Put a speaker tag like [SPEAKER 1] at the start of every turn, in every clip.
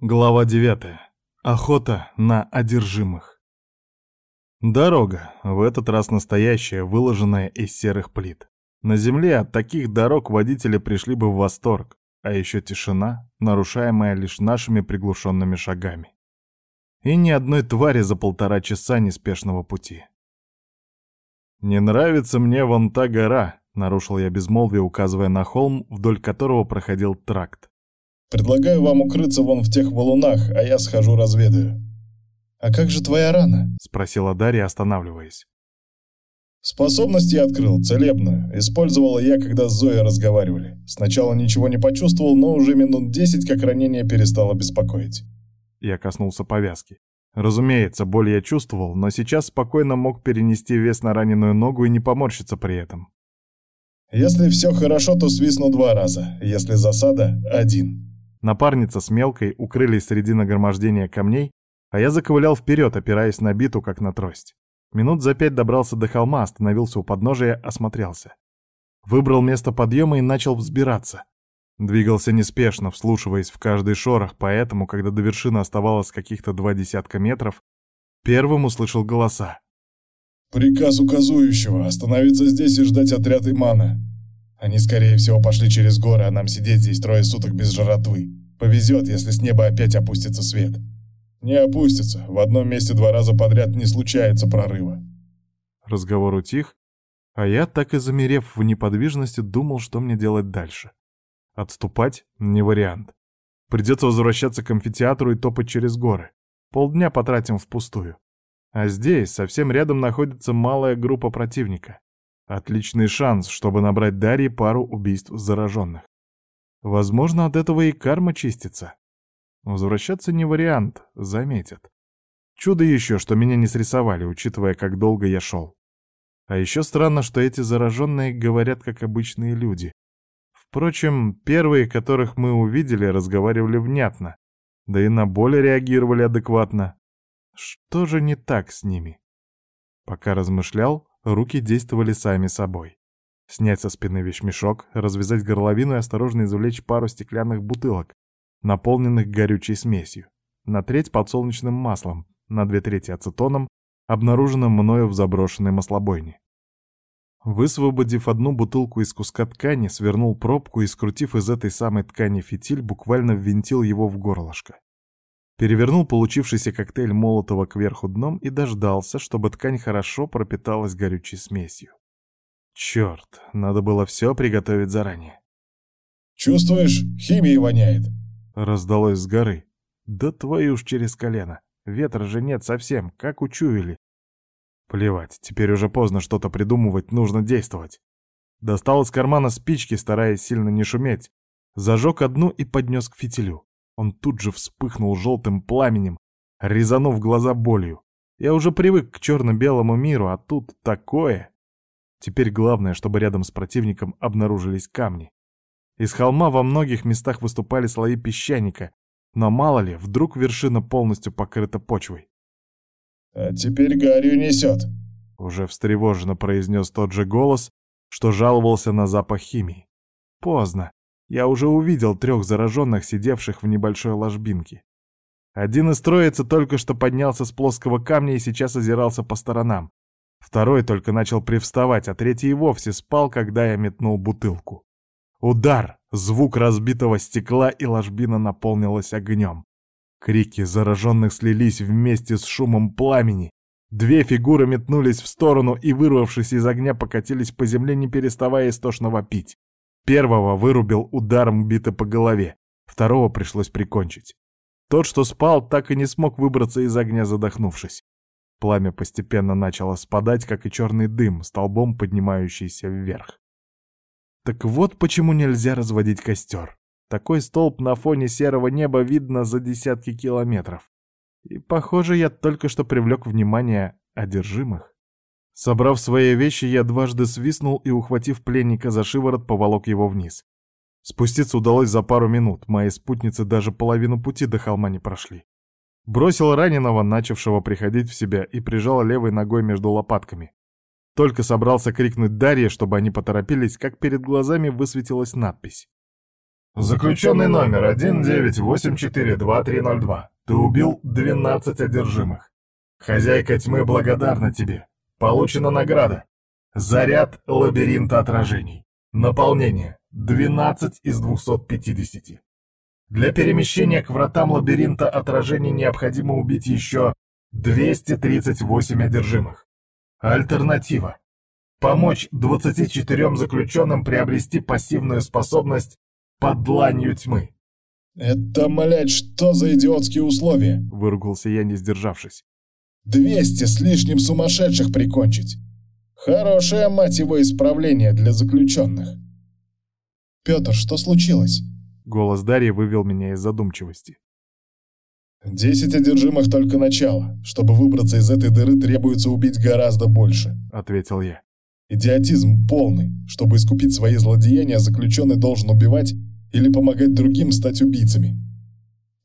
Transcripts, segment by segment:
[SPEAKER 1] Глава 9. Охота на одержимых. Дорога, в этот раз настоящая, выложенная из серых плит. На земле от таких дорог водители пришли бы в восторг, а еще тишина, нарушаемая лишь нашими приглушенными шагами. И ни одной твари за полтора часа неспешного пути. «Не нравится мне вон та гора», — нарушил я безмолвие, указывая на холм, вдоль которого проходил тракт.
[SPEAKER 2] Предлагаю вам укрыться вон в тех валунах, а я схожу разведаю». «А как же твоя рана?»
[SPEAKER 1] — спросила Дарья, останавливаясь.
[SPEAKER 2] «Способность я открыл, целебную. Использовала я, когда с Зоей разговаривали. Сначала ничего не почувствовал, но уже минут десять, как ранение перестало беспокоить».
[SPEAKER 1] Я коснулся повязки. Разумеется, боль я чувствовал, но сейчас спокойно мог перенести вес на раненую ногу и не поморщиться при этом.
[SPEAKER 2] «Если все хорошо, то свистну два раза. Если засада — один».
[SPEAKER 1] Напарница с мелкой укрылись среди нагромождения камней, а я заковылял вперед, опираясь на биту, как на трость. Минут за пять добрался до холма, остановился у подножия, осмотрелся. Выбрал место подъема и начал взбираться. Двигался неспешно, вслушиваясь в каждый шорох, поэтому, когда до вершины оставалось каких-то два десятка метров, первым услышал голоса.
[SPEAKER 2] «Приказ указующего — остановиться здесь и ждать отряд Имана. Они, скорее всего, пошли через горы, а нам сидеть здесь трое суток без жратвы. Повезет, если с неба опять опустится свет. Не опустится. В одном месте два раза подряд не случается прорыва.
[SPEAKER 1] Разговор утих, а я, так и замерев в неподвижности, думал, что мне делать дальше. Отступать — не вариант. Придется возвращаться к амфитеатру и топать через горы. Полдня потратим впустую. А здесь, совсем рядом, находится малая группа противника. Отличный шанс, чтобы набрать Дарье пару убийств зараженных. Возможно, от этого и карма чистится. Возвращаться не вариант, заметят. Чудо еще, что меня не срисовали, учитывая, как долго я шел. А еще странно, что эти зараженные говорят как обычные люди. Впрочем, первые, которых мы увидели, разговаривали внятно, да и на боль реагировали адекватно. Что же не так с ними? Пока размышлял, Руки действовали сами собой. Снять со спины вещмешок, развязать горловину и осторожно извлечь пару стеклянных бутылок, наполненных горючей смесью. На треть подсолнечным маслом, на две трети ацетоном, обнаруженным мною в заброшенной маслобойне. Высвободив одну бутылку из куска ткани, свернул пробку и, скрутив из этой самой ткани фитиль, буквально ввинтил его в горлышко перевернул получившийся коктейль Молотова кверху дном и дождался, чтобы ткань хорошо пропиталась горючей смесью. Черт, надо было все приготовить заранее.
[SPEAKER 2] «Чувствуешь, химией воняет!»
[SPEAKER 1] Раздалось с горы. «Да твою ж через колено! Ветра же нет совсем, как учуяли!» Плевать, теперь уже поздно что-то придумывать, нужно действовать. Достал из кармана спички, стараясь сильно не шуметь, зажег одну и поднес к фитилю. Он тут же вспыхнул желтым пламенем, резанув глаза болью. Я уже привык к черно-белому миру, а тут такое. Теперь главное, чтобы рядом с противником обнаружились камни. Из холма во многих местах выступали слои песчаника, но мало ли, вдруг вершина полностью покрыта почвой.
[SPEAKER 2] «А теперь Гарью несет», —
[SPEAKER 1] уже встревоженно произнес тот же голос, что жаловался на запах химии. Поздно. Я уже увидел трех зараженных, сидевших в небольшой ложбинке. Один из троицы только что поднялся с плоского камня и сейчас озирался по сторонам. Второй только начал привставать, а третий и вовсе спал, когда я метнул бутылку. Удар, звук разбитого стекла, и ложбина наполнилась огнем. Крики зараженных слились вместе с шумом пламени. Две фигуры метнулись в сторону и, вырвавшись из огня, покатились по земле, не переставая истошно вопить. Первого вырубил ударом биты по голове, второго пришлось прикончить. Тот, что спал, так и не смог выбраться из огня, задохнувшись. Пламя постепенно начало спадать, как и черный дым, столбом поднимающийся вверх. Так вот почему нельзя разводить костер. Такой столб на фоне серого неба видно за десятки километров. И, похоже, я только что привлек внимание одержимых. Собрав свои вещи, я дважды свистнул и, ухватив пленника за шиворот, поволок его вниз. Спуститься удалось за пару минут, мои спутницы даже половину пути до холма не прошли. Бросил раненого, начавшего приходить в себя, и прижал левой ногой между лопатками. Только собрался крикнуть Дарье, чтобы они поторопились, как перед глазами высветилась надпись. Заключенный номер 19842302. Ты убил 12 одержимых. Хозяйка тьмы благодарна тебе. Получена награда. Заряд лабиринта отражений. Наполнение 12 из 250. Для перемещения к вратам лабиринта отражений необходимо убить еще 238 одержимых. Альтернатива. Помочь 24 заключенным приобрести пассивную способность под дланью тьмы.
[SPEAKER 2] «Это, млядь, что за идиотские условия?»
[SPEAKER 1] — выругался я, не сдержавшись.
[SPEAKER 2] «Двести с лишним сумасшедших прикончить! Хорошее, мать его, исправление для заключенных!» «Петр, что случилось?»
[SPEAKER 1] Голос Дарьи вывел меня из задумчивости.
[SPEAKER 2] «Десять одержимых только начало. Чтобы выбраться из этой дыры, требуется убить гораздо больше», —
[SPEAKER 1] ответил я.
[SPEAKER 2] «Идиотизм полный. Чтобы искупить свои злодеяния, заключенный должен убивать или помогать другим стать убийцами».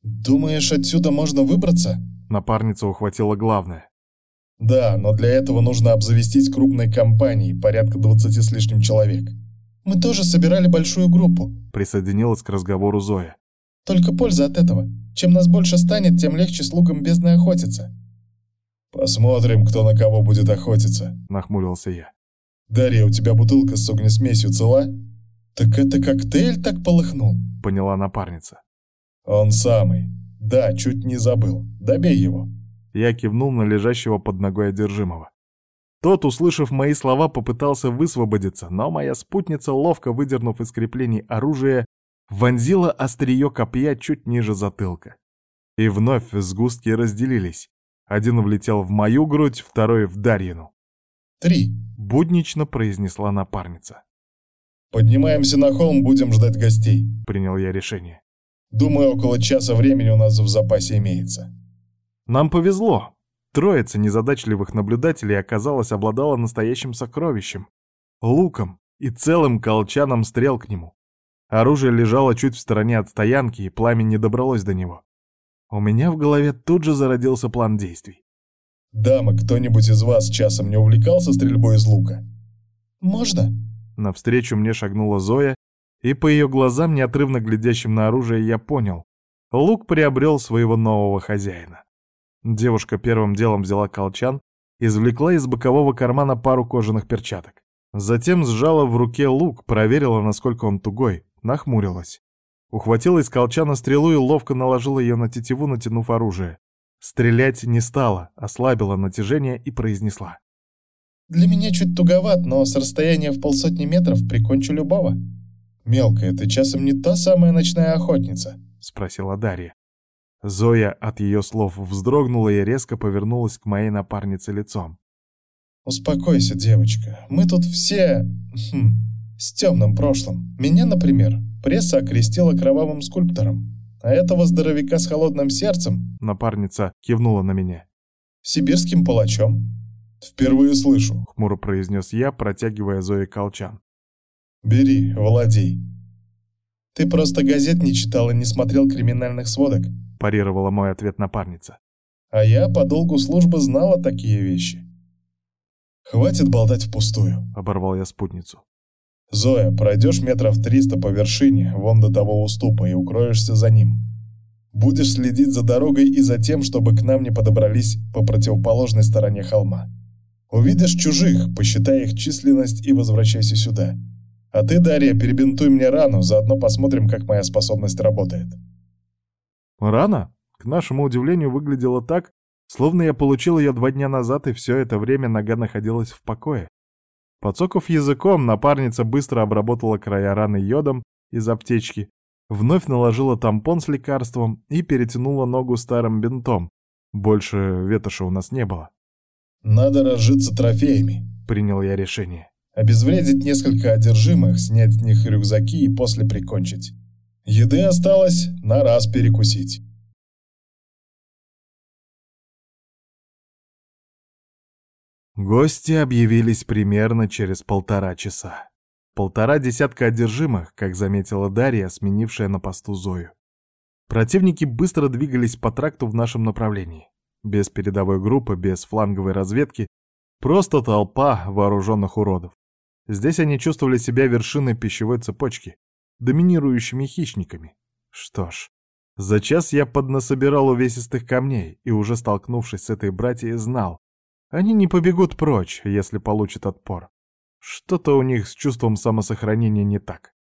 [SPEAKER 2] «Думаешь, отсюда можно выбраться?»
[SPEAKER 1] Напарница ухватила главное.
[SPEAKER 2] «Да, но для этого нужно обзавестись крупной компанией, порядка двадцати с лишним человек».
[SPEAKER 3] Мы тоже собирали большую группу», —
[SPEAKER 1] присоединилась к разговору Зоя.
[SPEAKER 3] «Только польза от этого. Чем нас больше станет, тем легче слугам бездны охотиться».
[SPEAKER 2] «Посмотрим, кто на кого будет охотиться», —
[SPEAKER 1] нахмурился я.
[SPEAKER 2] «Дарья, у тебя бутылка с огнесмесью цела?»
[SPEAKER 3] «Так это коктейль так полыхнул», —
[SPEAKER 1] поняла напарница.
[SPEAKER 2] «Он самый. Да, чуть не забыл. Добей его».
[SPEAKER 1] Я кивнул на лежащего под ногой одержимого. Тот, услышав мои слова, попытался высвободиться, но моя спутница, ловко выдернув из креплений оружие, вонзила острие копья чуть ниже затылка. И вновь сгустки разделились. Один влетел в мою грудь, второй в Дарьину.
[SPEAKER 2] «Три», —
[SPEAKER 1] буднично произнесла напарница.
[SPEAKER 2] «Поднимаемся на холм, будем ждать гостей», —
[SPEAKER 1] принял я решение.
[SPEAKER 2] «Думаю, около часа времени у нас в запасе имеется».
[SPEAKER 1] Нам повезло. Троица незадачливых наблюдателей оказалось обладала настоящим сокровищем — луком и целым колчаном стрел к нему. Оружие лежало чуть в стороне от стоянки, и пламя не добралось до него. У меня в голове тут же зародился план действий.
[SPEAKER 2] «Дамы, кто-нибудь из вас часом не увлекался стрельбой из лука?»
[SPEAKER 3] «Можно?»
[SPEAKER 1] Навстречу мне шагнула Зоя, и по ее глазам, неотрывно глядящим на оружие, я понял — лук приобрел своего нового хозяина. Девушка первым делом взяла колчан, извлекла из бокового кармана пару кожаных перчаток. Затем сжала в руке лук, проверила, насколько он тугой, нахмурилась. Ухватила из колчана стрелу и ловко наложила ее на тетиву, натянув оружие. Стрелять не стала, ослабила натяжение и произнесла.
[SPEAKER 3] «Для меня чуть туговат, но с расстояния в полсотни метров прикончу любого».
[SPEAKER 2] «Мелкая, ты часом не та самая ночная охотница?»
[SPEAKER 1] — спросила Дарья. Зоя от ее слов вздрогнула и резко повернулась к моей напарнице лицом.
[SPEAKER 3] «Успокойся, девочка. Мы тут все... Хм, с темным прошлым. Меня, например, пресса окрестила кровавым скульптором. А этого здоровяка с холодным сердцем...»
[SPEAKER 1] Напарница кивнула на меня.
[SPEAKER 3] «Сибирским палачом».
[SPEAKER 2] «Впервые слышу», —
[SPEAKER 1] хмуро произнес я, протягивая Зое колчан.
[SPEAKER 2] «Бери, владей».
[SPEAKER 3] «Ты просто газет не читал и не смотрел криминальных сводок»,
[SPEAKER 1] парировала мой ответ напарница.
[SPEAKER 3] А я по долгу службы знала такие вещи.
[SPEAKER 2] «Хватит болтать впустую», —
[SPEAKER 1] оборвал я спутницу.
[SPEAKER 2] «Зоя, пройдешь метров триста по вершине, вон до того уступа, и укроешься за ним. Будешь следить за дорогой и за тем, чтобы к нам не подобрались по противоположной стороне холма. Увидишь чужих, посчитай их численность и возвращайся сюда. А ты, Дарья, перебинтуй мне рану, заодно посмотрим, как моя способность работает».
[SPEAKER 1] Рана, к нашему удивлению, выглядела так, словно я получил ее два дня назад, и все это время нога находилась в покое. Подсоков языком, напарница быстро обработала края раны йодом из аптечки, вновь наложила тампон с лекарством и перетянула ногу старым бинтом. Больше ветоши у нас не было.
[SPEAKER 2] «Надо разжиться трофеями», — принял я решение. «Обезвредить несколько одержимых, снять с них рюкзаки и после прикончить. Еды осталось на раз перекусить.
[SPEAKER 1] Гости объявились примерно через полтора часа. Полтора десятка одержимых, как заметила Дарья, сменившая на посту Зою. Противники быстро двигались по тракту в нашем направлении. Без передовой группы, без фланговой разведки, просто толпа вооруженных уродов. Здесь они чувствовали себя вершиной пищевой цепочки, доминирующими хищниками. Что ж, за час я поднасобирал увесистых камней и, уже столкнувшись с этой братьей, знал, они не побегут прочь, если получат отпор. Что-то у них с чувством самосохранения не так.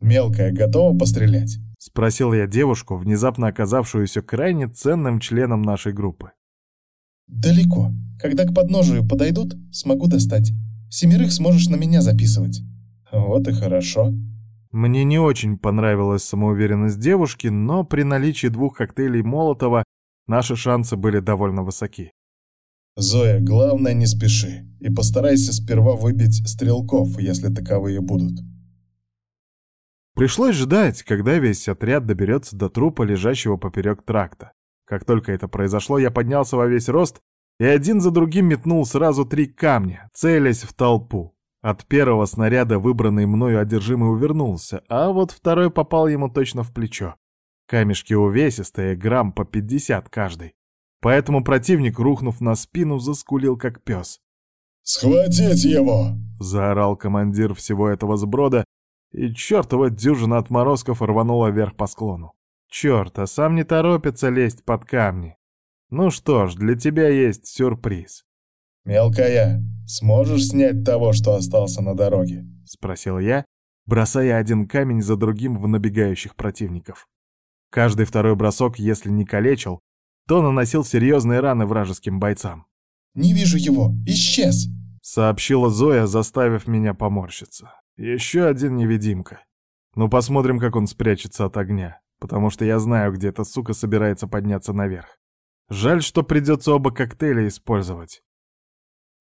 [SPEAKER 2] «Мелкая готова пострелять?»
[SPEAKER 1] — спросил я девушку, внезапно оказавшуюся крайне ценным членом нашей группы.
[SPEAKER 3] «Далеко. Когда к подножию подойдут, смогу достать. Семерых сможешь на меня записывать».
[SPEAKER 2] «Вот и хорошо».
[SPEAKER 1] Мне не очень понравилась самоуверенность девушки, но при наличии двух коктейлей Молотова наши шансы были довольно высоки.
[SPEAKER 2] «Зоя, главное не спеши и постарайся сперва выбить стрелков, если таковые будут».
[SPEAKER 1] Пришлось ждать, когда весь отряд доберется до трупа, лежащего поперек тракта. Как только это произошло, я поднялся во весь рост и один за другим метнул сразу три камня, целясь в толпу. От первого снаряда выбранный мною одержимый увернулся, а вот второй попал ему точно в плечо. Камешки увесистые, грамм по пятьдесят каждый. Поэтому противник, рухнув на спину, заскулил как пес.
[SPEAKER 2] «Схватить его!»
[SPEAKER 1] — заорал командир всего этого сброда, и чертова дюжина отморозков рванула вверх по склону. Черт, а сам не торопится лезть под камни. Ну что ж, для тебя есть сюрприз.
[SPEAKER 2] «Мелкая, сможешь снять того, что остался на дороге?»
[SPEAKER 1] — спросил я, бросая один камень за другим в набегающих противников. Каждый второй бросок, если не калечил, то наносил серьезные раны вражеским бойцам.
[SPEAKER 3] «Не вижу его! Исчез!»
[SPEAKER 1] — сообщила Зоя, заставив меня поморщиться. «Еще один невидимка. Ну посмотрим, как он спрячется от огня, потому что я знаю, где эта сука собирается подняться наверх. Жаль, что придется оба коктейля использовать».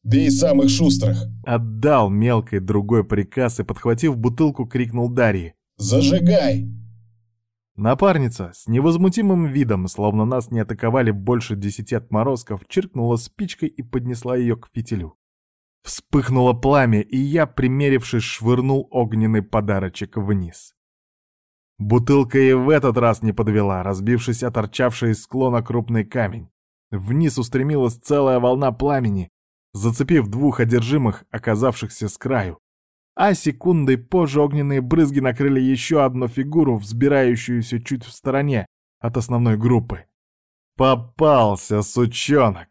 [SPEAKER 2] «Бей самых шустрых!»
[SPEAKER 1] Отдал мелкой другой приказ и, подхватив бутылку, крикнул Дарье.
[SPEAKER 2] «Зажигай!»
[SPEAKER 1] Напарница с невозмутимым видом, словно нас не атаковали больше десяти отморозков, чиркнула спичкой и поднесла ее к фитилю. Вспыхнуло пламя, и я, примерившись, швырнул огненный подарочек вниз. Бутылка и в этот раз не подвела, разбившись о торчавший из склона крупный камень. Вниз устремилась целая волна пламени, зацепив двух одержимых, оказавшихся с краю а секундой позже огненные брызги накрыли еще одну фигуру, взбирающуюся чуть в стороне от основной группы. Попался, сучонок!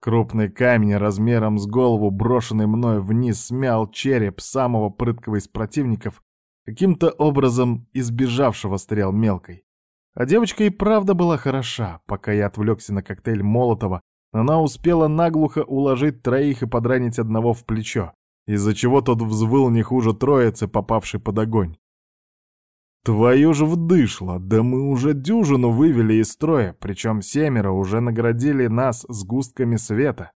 [SPEAKER 1] Крупный камень размером с голову, брошенный мною вниз, смял череп самого прыткого из противников, каким-то образом избежавшего стрел мелкой. А девочка и правда была хороша. Пока я отвлекся на коктейль Молотова, она успела наглухо уложить троих и подранить одного в плечо из-за чего тот взвыл не хуже троицы, попавшей под огонь. Твою же вдышло, да мы уже дюжину вывели из строя, причем семеро уже наградили нас сгустками света.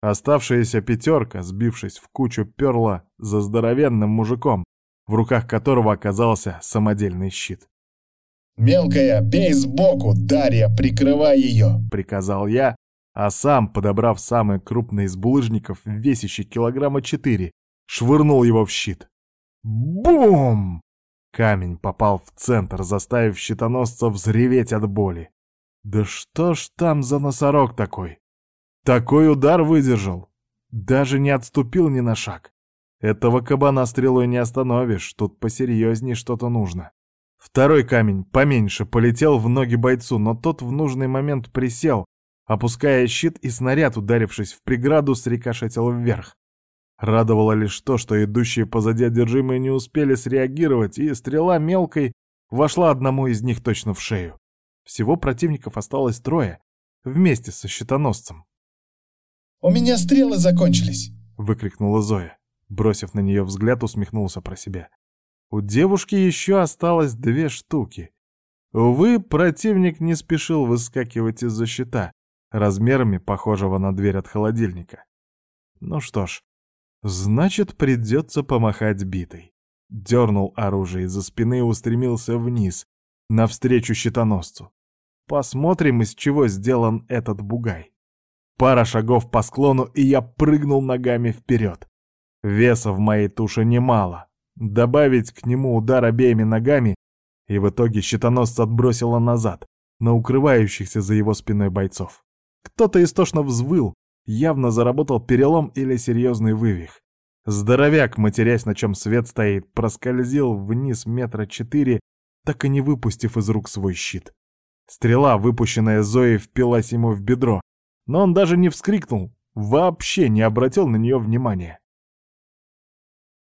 [SPEAKER 1] Оставшаяся пятерка, сбившись в кучу, перла за здоровенным мужиком, в руках которого оказался самодельный щит.
[SPEAKER 2] «Мелкая, бей сбоку, Дарья, прикрывай ее!»
[SPEAKER 1] — приказал я, а сам, подобрав самый крупный из булыжников, весящий килограмма четыре, швырнул его в щит. Бум! Камень попал в центр, заставив щитоносца взреветь от боли. Да что ж там за носорог такой? Такой удар выдержал. Даже не отступил ни на шаг. Этого кабана стрелой не остановишь, тут посерьезней что-то нужно. Второй камень, поменьше, полетел в ноги бойцу, но тот в нужный момент присел, опуская щит, и снаряд, ударившись в преграду, срикошетил вверх. Радовало лишь то, что идущие позади одержимые не успели среагировать, и стрела мелкой вошла одному из них точно в шею. Всего противников осталось трое, вместе со щитоносцем.
[SPEAKER 3] «У меня стрелы закончились!»
[SPEAKER 1] — выкрикнула Зоя. Бросив на нее взгляд, усмехнулся про себя. У девушки еще осталось две штуки. Увы, противник не спешил выскакивать из-за щита, размерами похожего на дверь от холодильника. Ну что ж, значит, придется помахать битой. Дернул оружие из-за спины и устремился вниз, навстречу щитоносцу. Посмотрим, из чего сделан этот бугай. Пара шагов по склону, и я прыгнул ногами вперед. Веса в моей туше немало. Добавить к нему удар обеими ногами, и в итоге щитоносца отбросило назад, на укрывающихся за его спиной бойцов. Кто-то истошно взвыл, явно заработал перелом или серьезный вывих. Здоровяк, матерясь, на чем свет стоит, проскользил вниз метра четыре, так и не выпустив из рук свой щит. Стрела, выпущенная Зоей, впилась ему в бедро, но он даже не вскрикнул, вообще не обратил на нее внимания.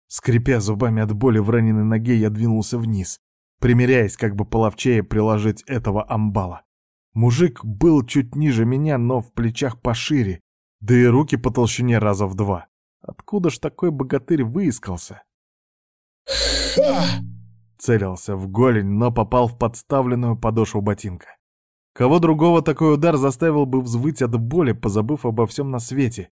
[SPEAKER 1] Скрипя зубами от боли в раненой ноге, я двинулся вниз, примеряясь, как бы половчее приложить этого амбала. Мужик был чуть ниже меня, но в плечах пошире, да и руки по толщине раза в два. Откуда ж такой богатырь выискался? Целился в голень, но попал в подставленную подошву ботинка. Кого другого такой удар заставил бы взвыть от боли, позабыв обо всем на свете.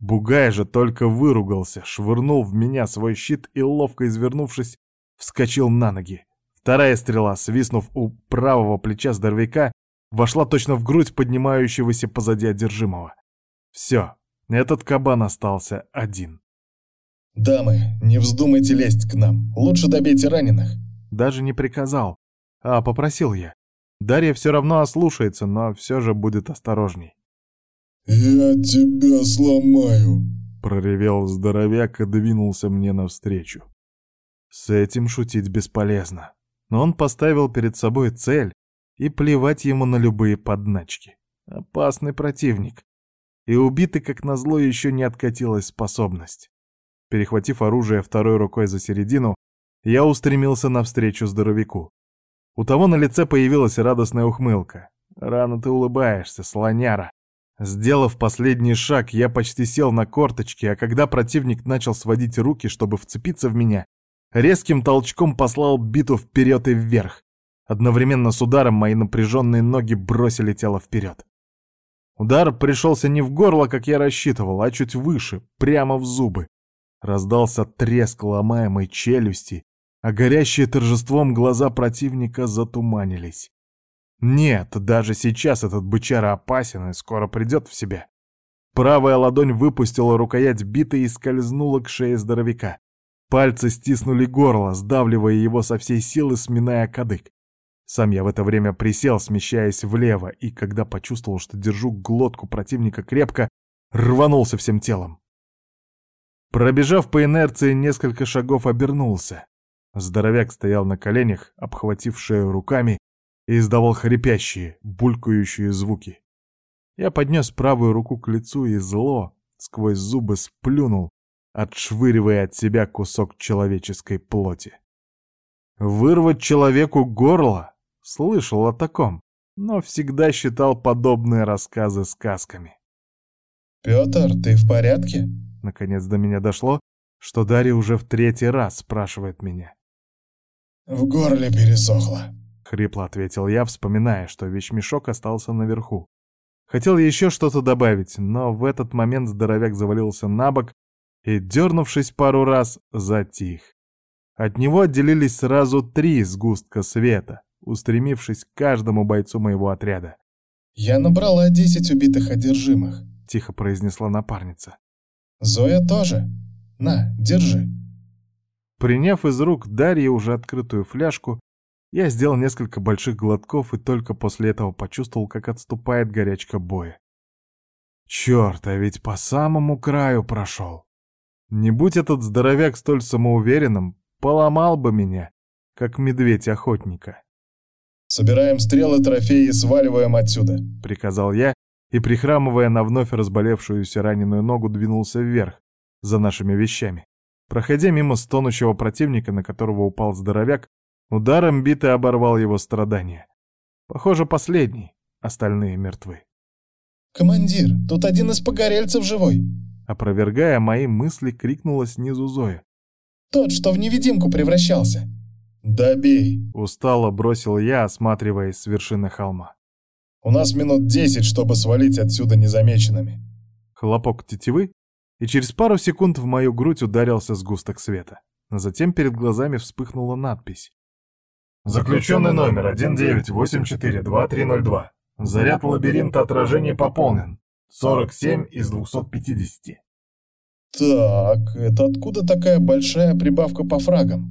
[SPEAKER 1] Бугай же только выругался, швырнул в меня свой щит и, ловко извернувшись, вскочил на ноги. Вторая стрела, свистнув у правого плеча здоровяка, вошла точно в грудь поднимающегося позади одержимого. Все, этот кабан остался один.
[SPEAKER 2] «Дамы, не вздумайте лезть к нам. Лучше добейте раненых».
[SPEAKER 1] Даже не приказал, а попросил я. Дарья все равно ослушается, но все же будет осторожней.
[SPEAKER 2] «Я тебя сломаю», —
[SPEAKER 1] проревел здоровяк и двинулся мне навстречу. С этим шутить бесполезно. Но он поставил перед собой цель, и плевать ему на любые подначки. Опасный противник и убитый, как назло, еще не откатилась способность. Перехватив оружие второй рукой за середину, я устремился навстречу здоровяку. У того на лице появилась радостная ухмылка. «Рано ты улыбаешься, слоняра». Сделав последний шаг, я почти сел на корточки, а когда противник начал сводить руки, чтобы вцепиться в меня, резким толчком послал биту вперед и вверх. Одновременно с ударом мои напряженные ноги бросили тело вперед. Удар пришелся не в горло, как я рассчитывал, а чуть выше, прямо в зубы. Раздался треск ломаемой челюсти, а горящие торжеством глаза противника затуманились. Нет, даже сейчас этот бычара опасен и скоро придет в себя. Правая ладонь выпустила рукоять биты и скользнула к шее здоровяка. Пальцы стиснули горло, сдавливая его со всей силы, сминая кадык. Сам я в это время присел, смещаясь влево, и когда почувствовал, что держу глотку противника крепко, рванулся всем телом. Пробежав по инерции несколько шагов, обернулся. Здоровяк стоял на коленях, обхватив шею руками, и издавал хрипящие, булькающие звуки. Я поднес правую руку к лицу и зло, сквозь зубы сплюнул, отшвыривая от себя кусок человеческой плоти. Вырвать человеку горло Слышал о таком, но всегда считал подобные рассказы сказками.
[SPEAKER 2] «Пётр, ты в порядке?»
[SPEAKER 1] Наконец до меня дошло, что Дарья уже в третий раз спрашивает меня.
[SPEAKER 2] «В горле пересохло», —
[SPEAKER 1] хрипло ответил я, вспоминая, что вещмешок остался наверху. Хотел еще что-то добавить, но в этот момент здоровяк завалился на бок и, дернувшись пару раз, затих. От него отделились сразу три сгустка света, устремившись к каждому бойцу моего отряда.
[SPEAKER 2] «Я набрала десять убитых одержимых», —
[SPEAKER 1] тихо произнесла напарница.
[SPEAKER 2] «Зоя тоже. На, держи».
[SPEAKER 1] Приняв из рук Дарьи уже открытую фляжку, я сделал несколько больших глотков и только после этого почувствовал, как отступает горячка боя. Черт, а ведь по самому краю прошел. Не будь этот здоровяк столь самоуверенным, поломал бы меня, как медведь охотника.
[SPEAKER 2] Собираем стрелы, трофеи и сваливаем отсюда», —
[SPEAKER 1] приказал я, и, прихрамывая на вновь разболевшуюся раненую ногу, двинулся вверх, за нашими вещами. Проходя мимо стонущего противника, на которого упал здоровяк, ударом биты оборвал его страдания. Похоже, последний, остальные мертвы.
[SPEAKER 2] «Командир, тут один из погорельцев живой!»
[SPEAKER 1] Опровергая мои мысли, крикнула снизу Зоя.
[SPEAKER 2] «Тот, что в невидимку превращался!» «Добей!»
[SPEAKER 1] — устало бросил я, осматриваясь с вершины холма.
[SPEAKER 2] «У нас минут десять, чтобы свалить отсюда незамеченными».
[SPEAKER 1] Хлопок тетивы, и через пару секунд в мою грудь ударился сгусток света. Затем перед глазами вспыхнула надпись.
[SPEAKER 4] «Заключенный номер 1984-2302. Заряд лабиринта отражений пополнен. 47 из 250».
[SPEAKER 2] «Так, это откуда такая большая прибавка по фрагам?»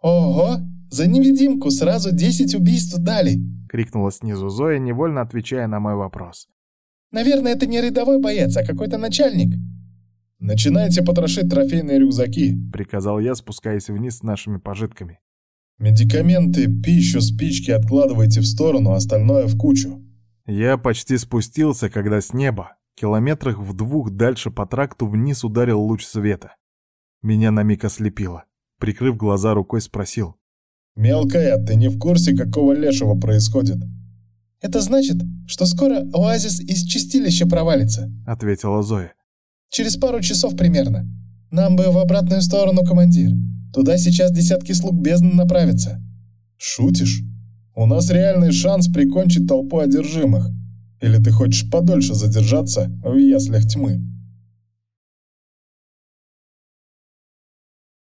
[SPEAKER 2] «Ого! За невидимку сразу десять убийств дали!»
[SPEAKER 1] — крикнула снизу Зоя, невольно отвечая на мой вопрос.
[SPEAKER 2] «Наверное, это не рядовой боец, а какой-то начальник». «Начинайте потрошить трофейные рюкзаки», —
[SPEAKER 1] приказал я, спускаясь вниз с нашими пожитками.
[SPEAKER 2] «Медикаменты, пищу, спички откладывайте в сторону, остальное в кучу».
[SPEAKER 1] Я почти спустился, когда с неба, километрах в двух дальше по тракту, вниз ударил луч света. Меня на миг ослепило. Прикрыв глаза рукой, спросил.
[SPEAKER 2] «Мелкая, ты не в курсе, какого лешего происходит?»
[SPEAKER 3] «Это значит, что скоро оазис из чистилища провалится», —
[SPEAKER 1] ответила Зоя.
[SPEAKER 3] «Через пару часов примерно. Нам бы в обратную сторону, командир. Туда сейчас десятки слуг бездны направятся».
[SPEAKER 2] «Шутишь? У нас реальный шанс прикончить толпу одержимых. Или ты хочешь подольше задержаться в яслях тьмы?»